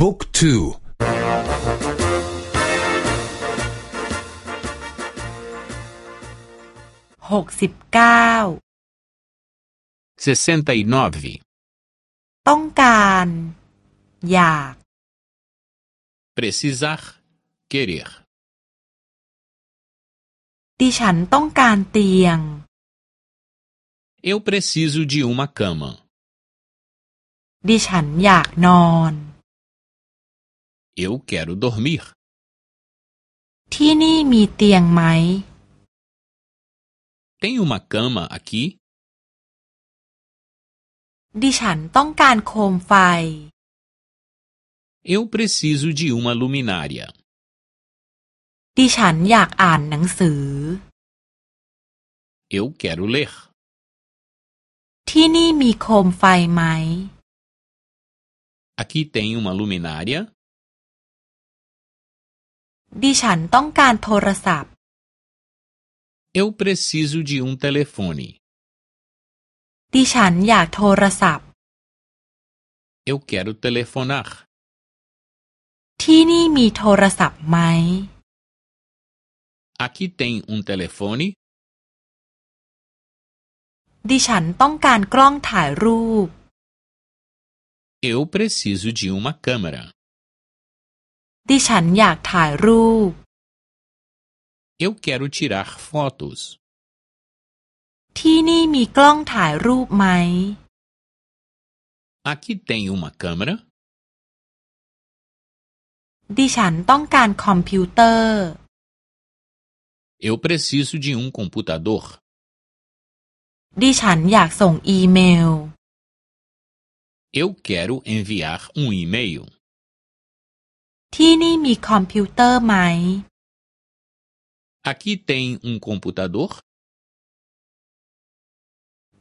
บุ๊กทูหกสิบเก้า 69. ต้องการ อยาก Precisar. Querer. ดิฉันต้องการเตียง Eu preciso de uma cama. ดิฉันอยากนอน Eu quero dormir. ที่นี่มีเตียงไหม Tem uma cama aqui? ดิฉันต้องการโคมไฟ Eu preciso de uma luminária. ดิฉันอยากอ่านหนังสือ Eu quero ler. ที่นี่มีโคมไฟไหม Aqui tem uma luminária. ดิฉันต้องการโทรศัพท์ Eu preciso de um telefone. ดิฉันอยากโทรศัพท์ Eu quero telefonar. ที่นี่มีโทรศัพท์ไหม Aqui tem um telefone. ดิฉันต้องการกล้องถ่ายรูป Eu preciso de uma câmera. ดิฉันอยากถ่ายรูป Eu quero tirar fotos. ที่นี่มีกล้องถ่ายรูปไหม Aqui tem uma câmera. ดิฉันต้องการคอมพิวเตอร์ Eu preciso de um computador. ดิฉันอยากส่งอีเมล Eu quero enviar um e-mail. ที่นี่มีคอมพิวเตอร์ไหม Aqui tem um computador.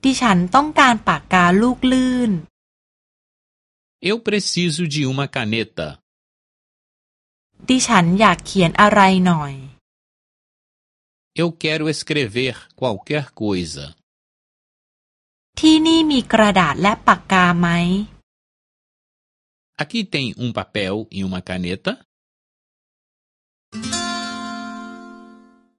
ดิฉันต้องการปากกาลูกลื่น Eu preciso de uma caneta. ดิฉันอยากเขียนอะไรหน่อย Eu quero escrever qualquer coisa. ที่นี่มีกระดาษและปากกาไหม Aqui tem um papel e uma caneta.